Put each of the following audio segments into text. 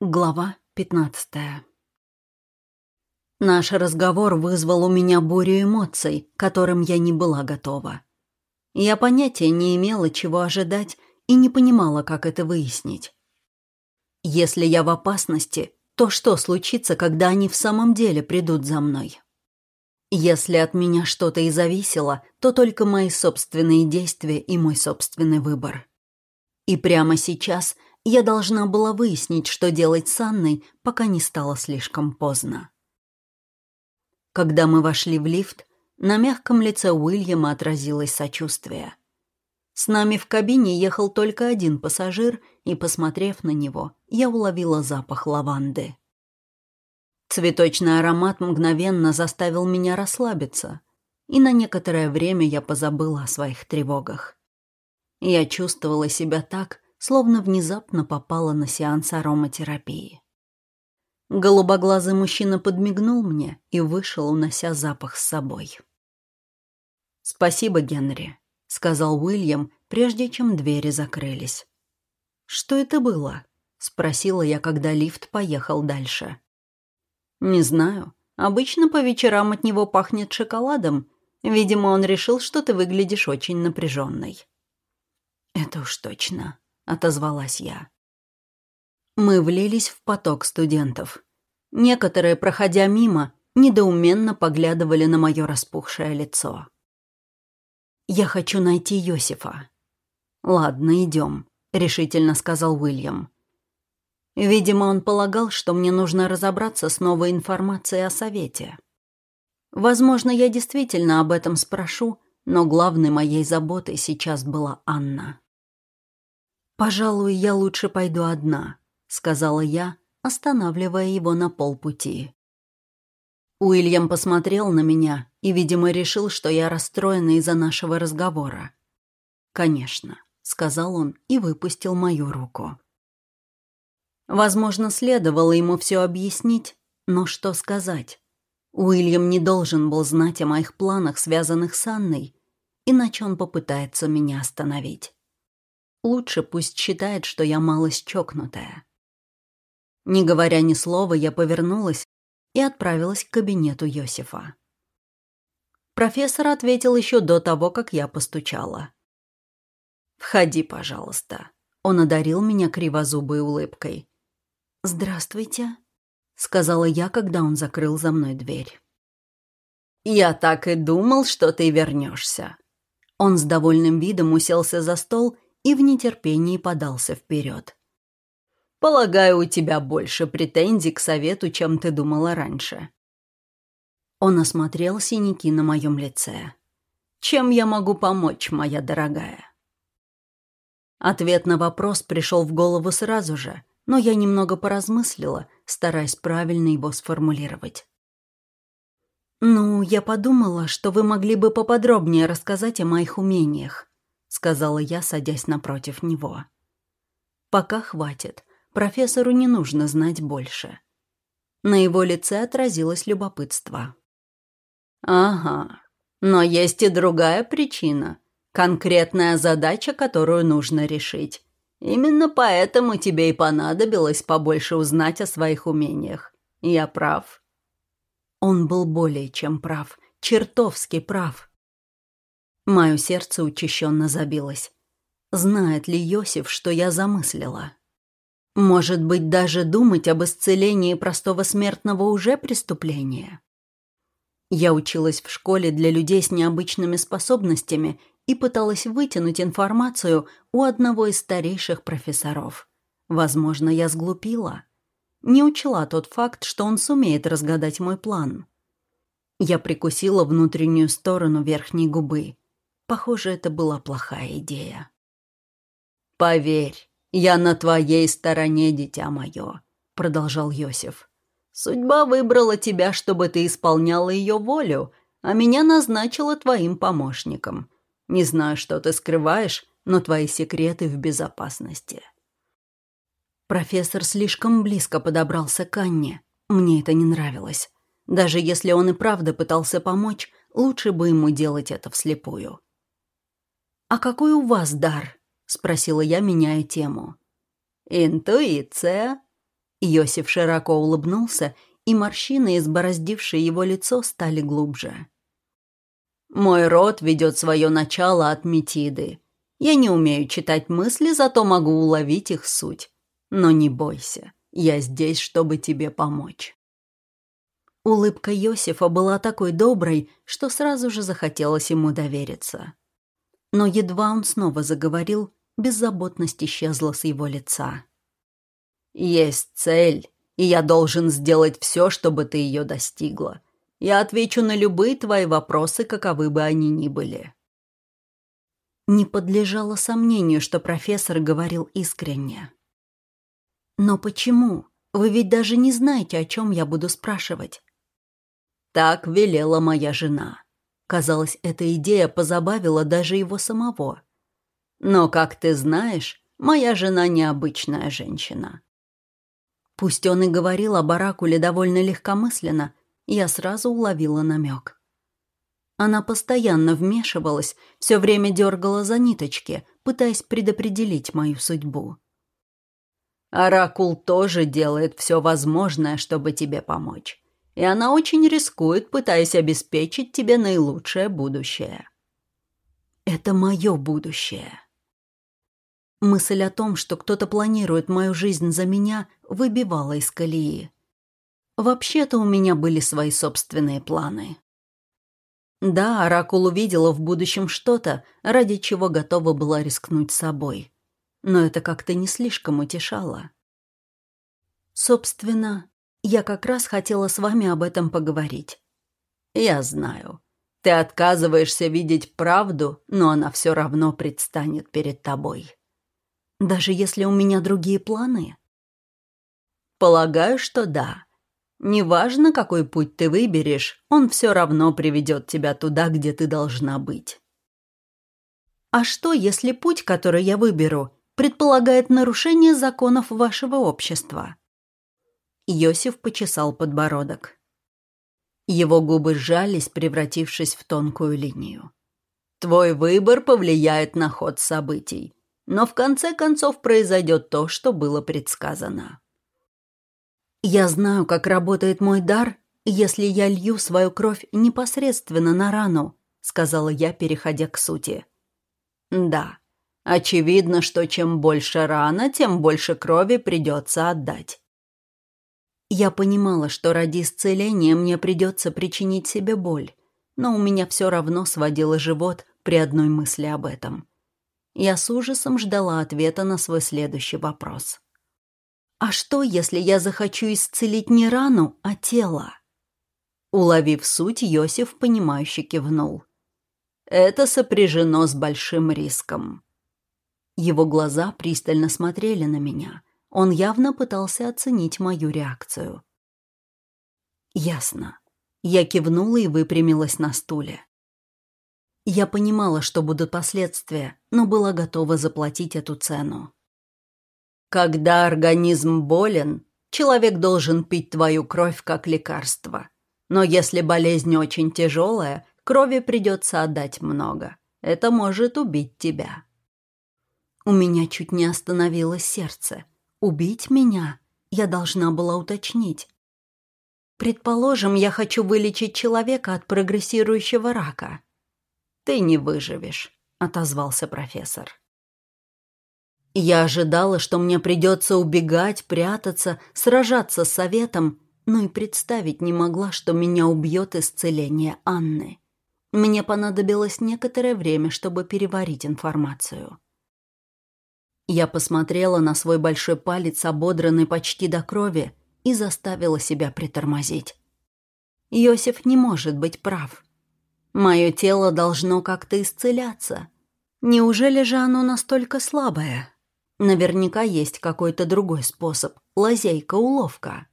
Глава 15 Наш разговор вызвал у меня бурю эмоций, которым я не была готова. Я понятия не имела, чего ожидать, и не понимала, как это выяснить. Если я в опасности, то что случится, когда они в самом деле придут за мной? Если от меня что-то и зависело, то только мои собственные действия и мой собственный выбор. И прямо сейчас – я должна была выяснить, что делать с Анной, пока не стало слишком поздно. Когда мы вошли в лифт, на мягком лице Уильяма отразилось сочувствие. С нами в кабине ехал только один пассажир, и, посмотрев на него, я уловила запах лаванды. Цветочный аромат мгновенно заставил меня расслабиться, и на некоторое время я позабыла о своих тревогах. Я чувствовала себя так, словно внезапно попала на сеанс ароматерапии. Голубоглазый мужчина подмигнул мне и вышел, унося запах с собой. «Спасибо, Генри», — сказал Уильям, прежде чем двери закрылись. «Что это было?» — спросила я, когда лифт поехал дальше. «Не знаю. Обычно по вечерам от него пахнет шоколадом. Видимо, он решил, что ты выглядишь очень напряженной». «Это уж точно», отозвалась я. Мы влились в поток студентов. Некоторые, проходя мимо, недоуменно поглядывали на мое распухшее лицо. «Я хочу найти Йосифа». «Ладно, идем», — решительно сказал Уильям. Видимо, он полагал, что мне нужно разобраться с новой информацией о совете. Возможно, я действительно об этом спрошу, но главной моей заботой сейчас была Анна. «Пожалуй, я лучше пойду одна», — сказала я, останавливая его на полпути. Уильям посмотрел на меня и, видимо, решил, что я расстроена из-за нашего разговора. «Конечно», — сказал он и выпустил мою руку. Возможно, следовало ему все объяснить, но что сказать? Уильям не должен был знать о моих планах, связанных с Анной, иначе он попытается меня остановить. Лучше пусть считает, что я малость чокнутая. Не говоря ни слова, я повернулась и отправилась к кабинету Йосифа. Профессор ответил еще до того, как я постучала. «Входи, пожалуйста». Он одарил меня кривозубой улыбкой. «Здравствуйте», — сказала я, когда он закрыл за мной дверь. «Я так и думал, что ты вернешься». Он с довольным видом уселся за стол и в нетерпении подался вперед. «Полагаю, у тебя больше претензий к совету, чем ты думала раньше». Он осмотрел синяки на моем лице. «Чем я могу помочь, моя дорогая?» Ответ на вопрос пришел в голову сразу же, но я немного поразмыслила, стараясь правильно его сформулировать. «Ну, я подумала, что вы могли бы поподробнее рассказать о моих умениях. — сказала я, садясь напротив него. «Пока хватит. Профессору не нужно знать больше». На его лице отразилось любопытство. «Ага. Но есть и другая причина. Конкретная задача, которую нужно решить. Именно поэтому тебе и понадобилось побольше узнать о своих умениях. Я прав?» Он был более чем прав. Чертовски прав. Мое сердце учащенно забилось. Знает ли Йосиф, что я замыслила? Может быть, даже думать об исцелении простого смертного уже преступление? Я училась в школе для людей с необычными способностями и пыталась вытянуть информацию у одного из старейших профессоров. Возможно, я сглупила. Не учла тот факт, что он сумеет разгадать мой план. Я прикусила внутреннюю сторону верхней губы. Похоже, это была плохая идея. «Поверь, я на твоей стороне, дитя мое», — продолжал Йосиф. «Судьба выбрала тебя, чтобы ты исполняла ее волю, а меня назначила твоим помощником. Не знаю, что ты скрываешь, но твои секреты в безопасности». Профессор слишком близко подобрался к Анне. Мне это не нравилось. Даже если он и правда пытался помочь, лучше бы ему делать это вслепую. «А какой у вас дар?» — спросила я, меняя тему. «Интуиция». Иосиф широко улыбнулся, и морщины, избороздившие его лицо, стали глубже. «Мой род ведет свое начало от Метиды. Я не умею читать мысли, зато могу уловить их суть. Но не бойся, я здесь, чтобы тебе помочь». Улыбка Йосифа была такой доброй, что сразу же захотелось ему довериться. Но едва он снова заговорил, беззаботность исчезла с его лица. «Есть цель, и я должен сделать все, чтобы ты ее достигла. Я отвечу на любые твои вопросы, каковы бы они ни были». Не подлежало сомнению, что профессор говорил искренне. «Но почему? Вы ведь даже не знаете, о чем я буду спрашивать». «Так велела моя жена». Казалось, эта идея позабавила даже его самого. «Но, как ты знаешь, моя жена необычная женщина. Пусть он и говорил о Баракуле довольно легкомысленно, я сразу уловила намек. Она постоянно вмешивалась, все время дергала за ниточки, пытаясь предопределить мою судьбу. «Оракул тоже делает все возможное, чтобы тебе помочь. И она очень рискует, пытаясь обеспечить тебе наилучшее будущее». «Это мое будущее», Мысль о том, что кто-то планирует мою жизнь за меня, выбивала из колеи. Вообще-то у меня были свои собственные планы. Да, Оракул увидела в будущем что-то, ради чего готова была рискнуть собой. Но это как-то не слишком утешало. Собственно, я как раз хотела с вами об этом поговорить. Я знаю. Ты отказываешься видеть правду, но она все равно предстанет перед тобой. Даже если у меня другие планы? Полагаю, что да. Неважно, какой путь ты выберешь, он все равно приведет тебя туда, где ты должна быть. А что, если путь, который я выберу, предполагает нарушение законов вашего общества? Йосиф почесал подбородок. Его губы сжались, превратившись в тонкую линию. «Твой выбор повлияет на ход событий но в конце концов произойдет то, что было предсказано. Я знаю, как работает мой дар, если я лью свою кровь непосредственно на рану, сказала я, переходя к сути. Да, очевидно, что чем больше рана, тем больше крови придется отдать. Я понимала, что ради исцеления мне придется причинить себе боль, но у меня все равно сводило живот при одной мысли об этом. Я с ужасом ждала ответа на свой следующий вопрос. «А что, если я захочу исцелить не рану, а тело?» Уловив суть, Йосиф, понимающе кивнул. «Это сопряжено с большим риском». Его глаза пристально смотрели на меня. Он явно пытался оценить мою реакцию. «Ясно». Я кивнула и выпрямилась на стуле. Я понимала, что будут последствия, но была готова заплатить эту цену. Когда организм болен, человек должен пить твою кровь как лекарство. Но если болезнь очень тяжелая, крови придется отдать много. Это может убить тебя. У меня чуть не остановилось сердце. Убить меня? Я должна была уточнить. Предположим, я хочу вылечить человека от прогрессирующего рака ты не выживешь», — отозвался профессор. Я ожидала, что мне придется убегать, прятаться, сражаться с советом, но и представить не могла, что меня убьет исцеление Анны. Мне понадобилось некоторое время, чтобы переварить информацию. Я посмотрела на свой большой палец, ободранный почти до крови, и заставила себя притормозить. Йосиф не может быть прав. Мое тело должно как-то исцеляться. Неужели же оно настолько слабое? Наверняка есть какой-то другой способ. Лазейка, уловка.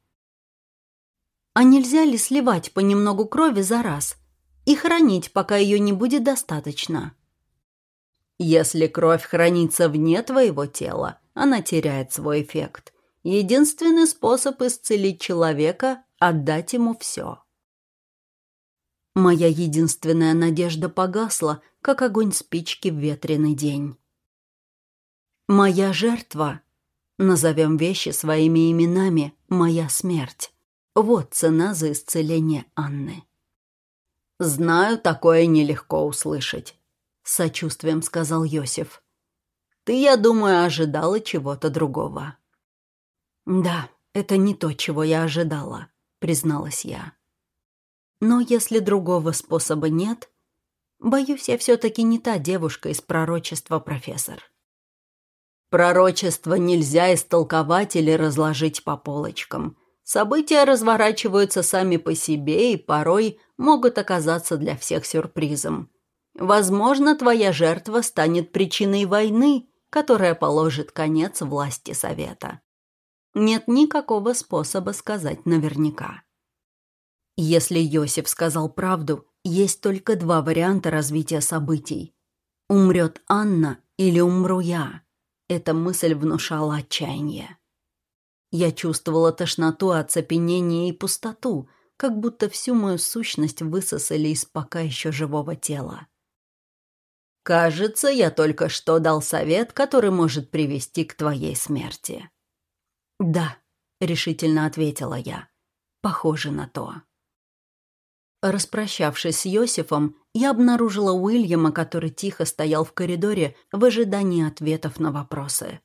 А нельзя ли сливать понемногу крови за раз и хранить, пока ее не будет достаточно? Если кровь хранится вне твоего тела, она теряет свой эффект. Единственный способ исцелить человека – отдать ему все. Моя единственная надежда погасла, как огонь спички в ветреный день. Моя жертва Назовем вещи своими именами «моя смерть». Вот цена за исцеление Анны. «Знаю, такое нелегко услышать», — сочувствием сказал Йосиф. «Ты, я думаю, ожидала чего-то другого». «Да, это не то, чего я ожидала», — призналась я. «Но если другого способа нет, боюсь, я все-таки не та девушка из пророчества, профессор». Пророчество нельзя истолковать или разложить по полочкам. События разворачиваются сами по себе и порой могут оказаться для всех сюрпризом. Возможно, твоя жертва станет причиной войны, которая положит конец власти Совета. Нет никакого способа сказать наверняка. Если Йосиф сказал правду, есть только два варианта развития событий. Умрет Анна или умру я. Эта мысль внушала отчаяние. Я чувствовала тошноту, оцепенение и пустоту, как будто всю мою сущность высосали из пока еще живого тела. «Кажется, я только что дал совет, который может привести к твоей смерти». «Да», — решительно ответила я. «Похоже на то». Распрощавшись с Йосифом, я обнаружила Уильяма, который тихо стоял в коридоре в ожидании ответов на вопросы.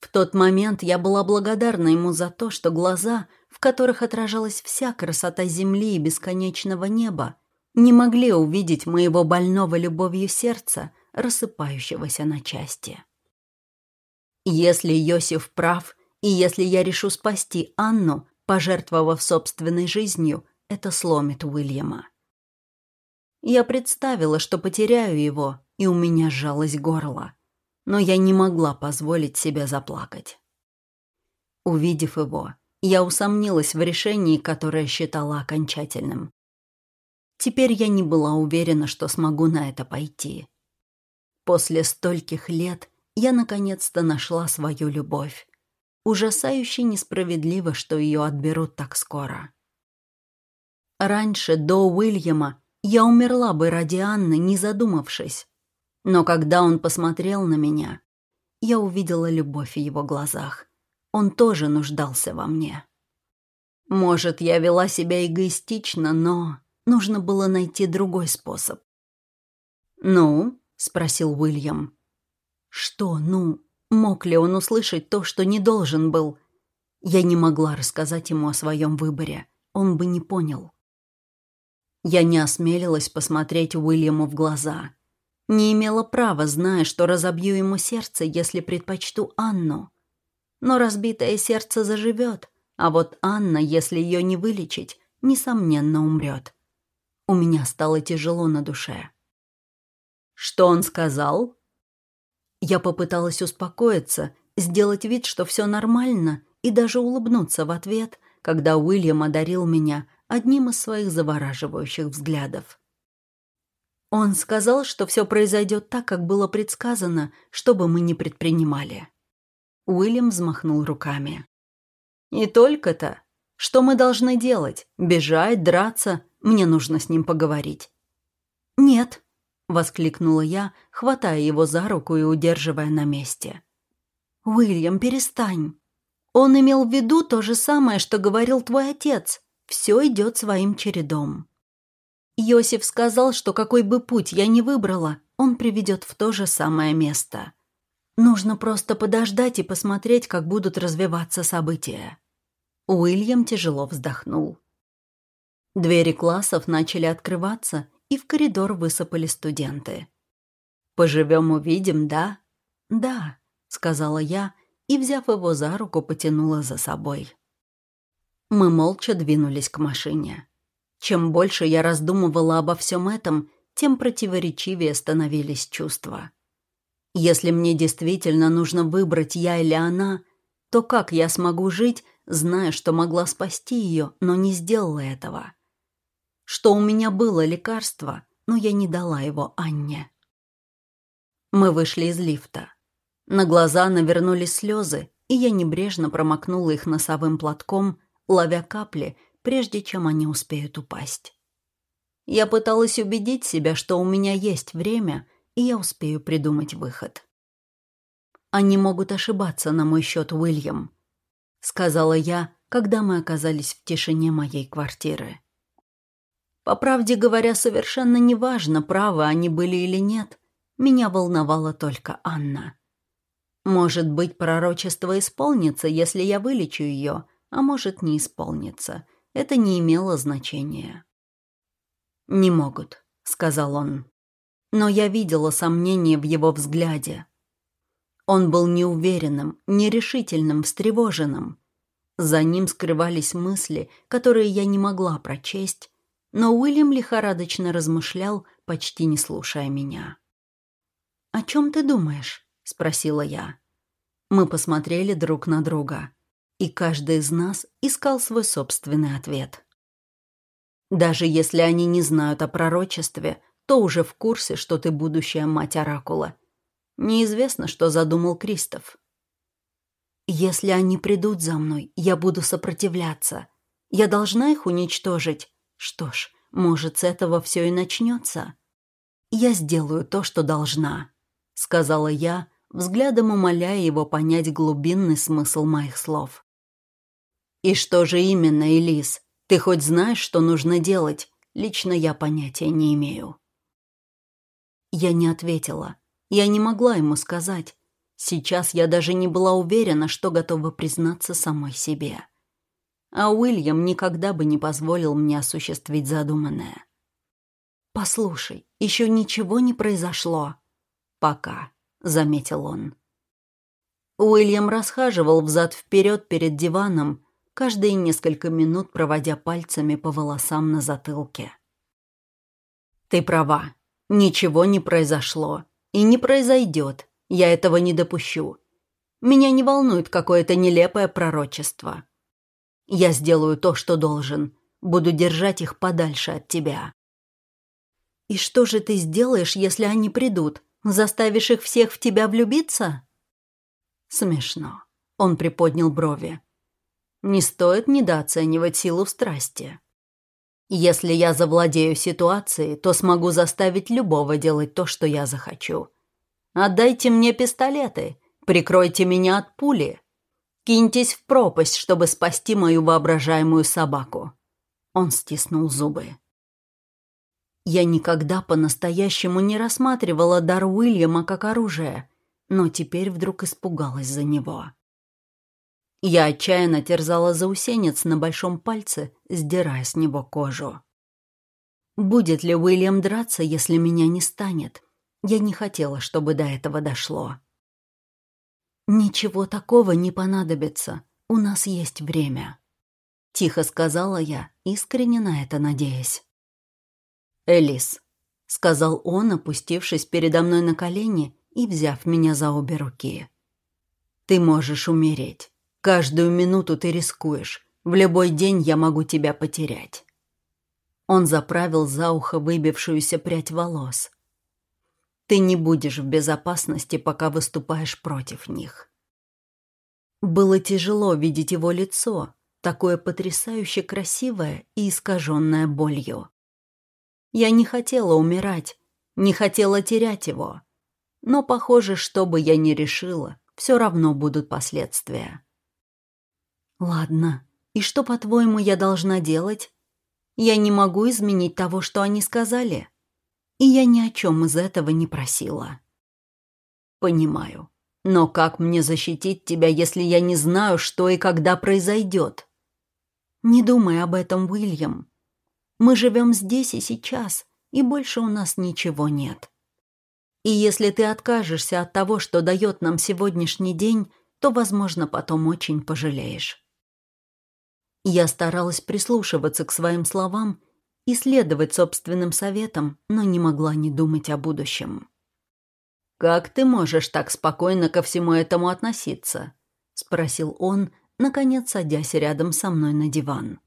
В тот момент я была благодарна ему за то, что глаза, в которых отражалась вся красота земли и бесконечного неба, не могли увидеть моего больного любовью сердца, рассыпающегося на части. Если Йосиф прав, и если я решу спасти Анну, пожертвовав собственной жизнью, это сломит Уильяма. Я представила, что потеряю его, и у меня сжалось горло. Но я не могла позволить себе заплакать. Увидев его, я усомнилась в решении, которое считала окончательным. Теперь я не была уверена, что смогу на это пойти. После стольких лет я наконец-то нашла свою любовь. Ужасающе несправедливо, что ее отберут так скоро. Раньше, до Уильяма, я умерла бы ради Анны, не задумавшись. Но когда он посмотрел на меня, я увидела любовь в его глазах. Он тоже нуждался во мне. Может, я вела себя эгоистично, но нужно было найти другой способ. «Ну?» — спросил Уильям. «Что «ну?» Мог ли он услышать то, что не должен был? Я не могла рассказать ему о своем выборе. Он бы не понял. Я не осмелилась посмотреть Уильяму в глаза. Не имела права, зная, что разобью ему сердце, если предпочту Анну. Но разбитое сердце заживет, а вот Анна, если ее не вылечить, несомненно умрет. У меня стало тяжело на душе. «Что он сказал?» Я попыталась успокоиться, сделать вид, что все нормально, и даже улыбнуться в ответ, когда Уильям одарил меня одним из своих завораживающих взглядов. Он сказал, что все произойдет так, как было предсказано, что бы мы ни предпринимали. Уильям взмахнул руками. «И только-то. Что мы должны делать? Бежать, драться? Мне нужно с ним поговорить». «Нет», — воскликнула я, хватая его за руку и удерживая на месте. «Уильям, перестань. Он имел в виду то же самое, что говорил твой отец все идет своим чередом. Йосиф сказал, что какой бы путь я ни выбрала, он приведет в то же самое место. Нужно просто подождать и посмотреть, как будут развиваться события. Уильям тяжело вздохнул. Двери классов начали открываться, и в коридор высыпали студенты. «Поживем, увидим, да?» «Да», — сказала я, и, взяв его за руку, потянула за собой. Мы молча двинулись к машине. Чем больше я раздумывала обо всем этом, тем противоречивее становились чувства. Если мне действительно нужно выбрать я или она, то как я смогу жить, зная, что могла спасти ее, но не сделала этого? Что у меня было лекарство, но я не дала его Анне. Мы вышли из лифта. На глаза навернулись слезы, и я небрежно промокнула их носовым платком, ловя капли, прежде чем они успеют упасть. Я пыталась убедить себя, что у меня есть время, и я успею придумать выход. «Они могут ошибаться на мой счет, Уильям», — сказала я, когда мы оказались в тишине моей квартиры. По правде говоря, совершенно неважно, правы они были или нет. Меня волновала только Анна. Может быть, пророчество исполнится, если я вылечу ее, а может, не исполнится. Это не имело значения. «Не могут», — сказал он. Но я видела сомнение в его взгляде. Он был неуверенным, нерешительным, встревоженным. За ним скрывались мысли, которые я не могла прочесть, но Уильям лихорадочно размышлял, почти не слушая меня. «О чем ты думаешь?» — спросила я. Мы посмотрели друг на друга, и каждый из нас искал свой собственный ответ. Даже если они не знают о пророчестве, то уже в курсе, что ты будущая мать Оракула. Неизвестно, что задумал Кристоф. Если они придут за мной, я буду сопротивляться. Я должна их уничтожить. Что ж, может, с этого все и начнется. Я сделаю то, что должна, сказала я, взглядом умоляя его понять глубинный смысл моих слов. И что же именно, Элис? Ты хоть знаешь, что нужно делать? Лично я понятия не имею. Я не ответила. Я не могла ему сказать. Сейчас я даже не была уверена, что готова признаться самой себе. А Уильям никогда бы не позволил мне осуществить задуманное. «Послушай, еще ничего не произошло». «Пока», — заметил он. Уильям расхаживал взад-вперед перед диваном, каждые несколько минут проводя пальцами по волосам на затылке. «Ты права. Ничего не произошло. И не произойдет. Я этого не допущу. Меня не волнует какое-то нелепое пророчество. Я сделаю то, что должен. Буду держать их подальше от тебя. И что же ты сделаешь, если они придут? Заставишь их всех в тебя влюбиться? Смешно. Он приподнял брови. Не стоит недооценивать силу страсти. Если я завладею ситуацией, то смогу заставить любого делать то, что я захочу. Отдайте мне пистолеты, прикройте меня от пули. Киньтесь в пропасть, чтобы спасти мою воображаемую собаку». Он стиснул зубы. Я никогда по-настоящему не рассматривала дар Уильяма как оружие, но теперь вдруг испугалась за него. Я отчаянно терзала заусенец на большом пальце, сдирая с него кожу. Будет ли Уильям драться, если меня не станет? Я не хотела, чтобы до этого дошло. «Ничего такого не понадобится. У нас есть время», — тихо сказала я, искренне на это надеясь. «Элис», — сказал он, опустившись передо мной на колени и взяв меня за обе руки. «Ты можешь умереть. Каждую минуту ты рискуешь. В любой день я могу тебя потерять». Он заправил за ухо выбившуюся прядь волос. Ты не будешь в безопасности, пока выступаешь против них. Было тяжело видеть его лицо, такое потрясающе красивое и искаженное болью. Я не хотела умирать, не хотела терять его. Но, похоже, что бы я ни решила, все равно будут последствия. Ладно, и что, по-твоему, я должна делать? Я не могу изменить того, что они сказали и я ни о чем из этого не просила. Понимаю. Но как мне защитить тебя, если я не знаю, что и когда произойдет? Не думай об этом, Уильям. Мы живем здесь и сейчас, и больше у нас ничего нет. И если ты откажешься от того, что дает нам сегодняшний день, то, возможно, потом очень пожалеешь. Я старалась прислушиваться к своим словам и следовать собственным советам, но не могла не думать о будущем. «Как ты можешь так спокойно ко всему этому относиться?» — спросил он, наконец садясь рядом со мной на диван.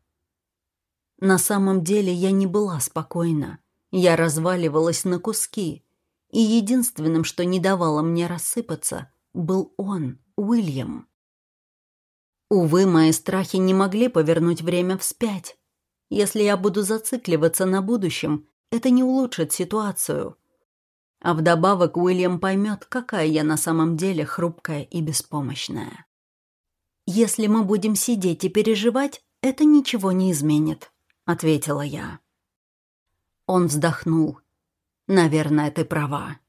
На самом деле я не была спокойна. Я разваливалась на куски, и единственным, что не давало мне рассыпаться, был он, Уильям. Увы, мои страхи не могли повернуть время вспять. Если я буду зацикливаться на будущем, это не улучшит ситуацию. А вдобавок Уильям поймет, какая я на самом деле хрупкая и беспомощная. «Если мы будем сидеть и переживать, это ничего не изменит», — ответила я. Он вздохнул. «Наверное, ты права».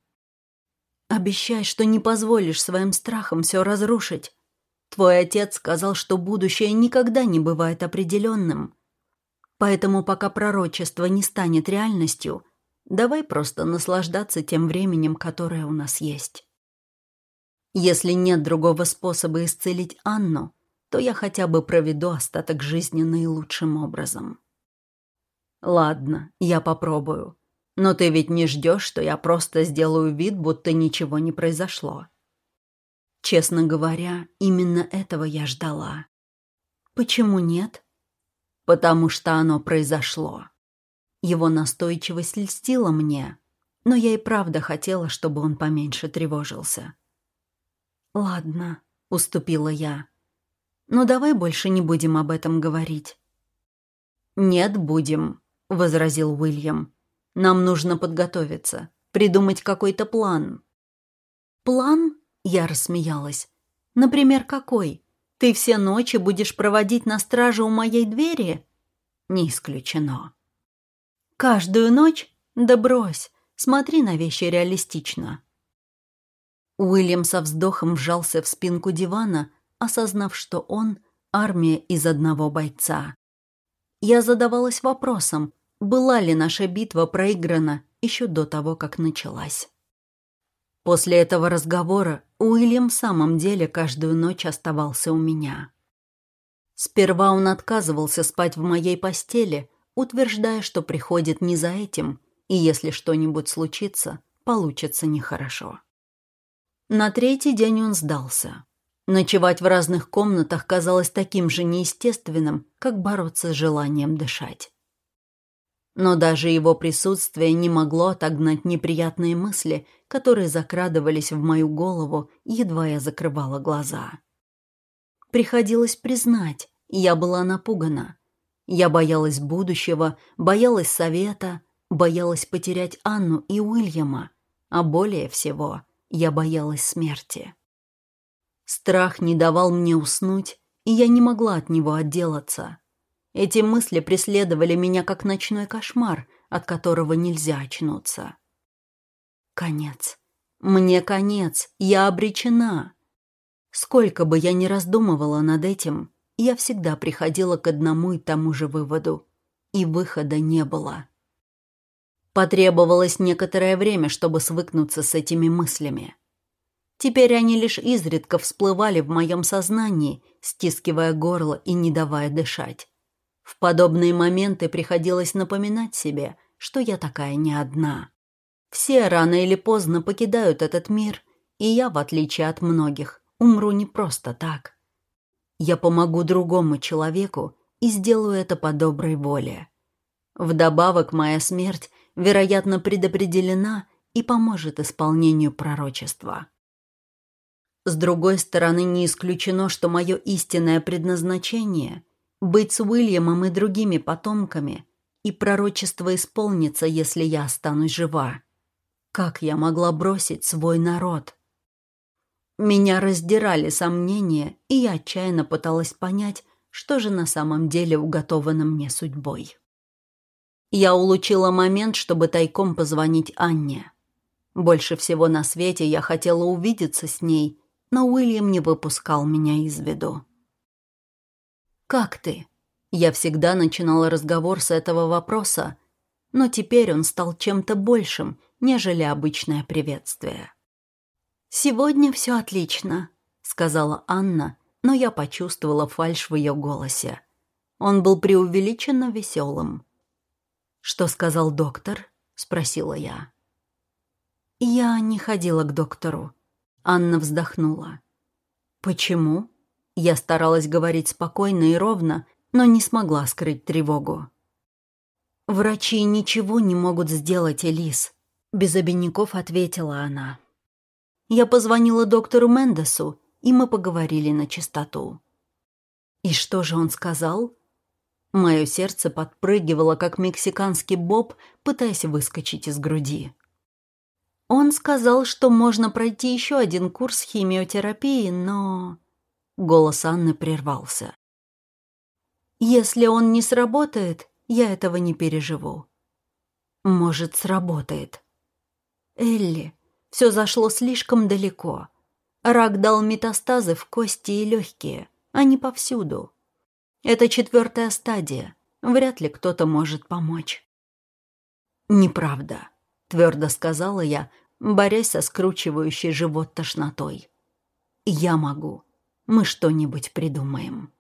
«Обещай, что не позволишь своим страхам все разрушить. Твой отец сказал, что будущее никогда не бывает определенным. Поэтому пока пророчество не станет реальностью, давай просто наслаждаться тем временем, которое у нас есть. Если нет другого способа исцелить Анну, то я хотя бы проведу остаток жизни наилучшим образом. Ладно, я попробую. Но ты ведь не ждешь, что я просто сделаю вид, будто ничего не произошло. Честно говоря, именно этого я ждала. Почему нет? Потому что оно произошло. Его настойчивость льстила мне, но я и правда хотела, чтобы он поменьше тревожился. «Ладно», — уступила я. «Но давай больше не будем об этом говорить». «Нет, будем», — возразил Уильям. «Нам нужно подготовиться, придумать какой-то план». «План?» Я рассмеялась. «Например, какой? Ты все ночи будешь проводить на страже у моей двери?» «Не исключено». «Каждую ночь? Да брось. Смотри на вещи реалистично». Уильям со вздохом вжался в спинку дивана, осознав, что он — армия из одного бойца. Я задавалась вопросом, была ли наша битва проиграна еще до того, как началась. После этого разговора Уильям в самом деле каждую ночь оставался у меня. Сперва он отказывался спать в моей постели, утверждая, что приходит не за этим, и если что-нибудь случится, получится нехорошо. На третий день он сдался. Ночевать в разных комнатах казалось таким же неестественным, как бороться с желанием дышать. Но даже его присутствие не могло отогнать неприятные мысли, которые закрадывались в мою голову, едва я закрывала глаза. Приходилось признать, я была напугана. Я боялась будущего, боялась совета, боялась потерять Анну и Уильяма, а более всего я боялась смерти. Страх не давал мне уснуть, и я не могла от него отделаться. Эти мысли преследовали меня как ночной кошмар, от которого нельзя очнуться. Конец. Мне конец. Я обречена. Сколько бы я ни раздумывала над этим, я всегда приходила к одному и тому же выводу. И выхода не было. Потребовалось некоторое время, чтобы свыкнуться с этими мыслями. Теперь они лишь изредка всплывали в моем сознании, стискивая горло и не давая дышать. В подобные моменты приходилось напоминать себе, что я такая не одна. Все рано или поздно покидают этот мир, и я, в отличие от многих, умру не просто так. Я помогу другому человеку и сделаю это по доброй воле. Вдобавок, моя смерть, вероятно, предопределена и поможет исполнению пророчества. С другой стороны, не исключено, что мое истинное предназначение быть с Уильямом и другими потомками, и пророчество исполнится, если я останусь жива. Как я могла бросить свой народ? Меня раздирали сомнения, и я отчаянно пыталась понять, что же на самом деле уготовано мне судьбой. Я улучила момент, чтобы тайком позвонить Анне. Больше всего на свете я хотела увидеться с ней, но Уильям не выпускал меня из виду. «Как ты?» Я всегда начинала разговор с этого вопроса, но теперь он стал чем-то большим, нежели обычное приветствие. «Сегодня все отлично», — сказала Анна, но я почувствовала фальшь в ее голосе. Он был преувеличенно веселым. «Что сказал доктор?» — спросила я. «Я не ходила к доктору», — Анна вздохнула. «Почему?» Я старалась говорить спокойно и ровно, но не смогла скрыть тревогу. «Врачи ничего не могут сделать, Элис», — без обиняков ответила она. Я позвонила доктору Мендесу, и мы поговорили на чистоту. И что же он сказал? Мое сердце подпрыгивало, как мексиканский боб, пытаясь выскочить из груди. Он сказал, что можно пройти еще один курс химиотерапии, но... Голос Анны прервался. «Если он не сработает, я этого не переживу». «Может, сработает». «Элли, все зашло слишком далеко. Рак дал метастазы в кости и легкие, а не повсюду. Это четвертая стадия. Вряд ли кто-то может помочь». «Неправда», — твердо сказала я, борясь со скручивающей живот тошнотой. «Я могу. Мы что-нибудь придумаем».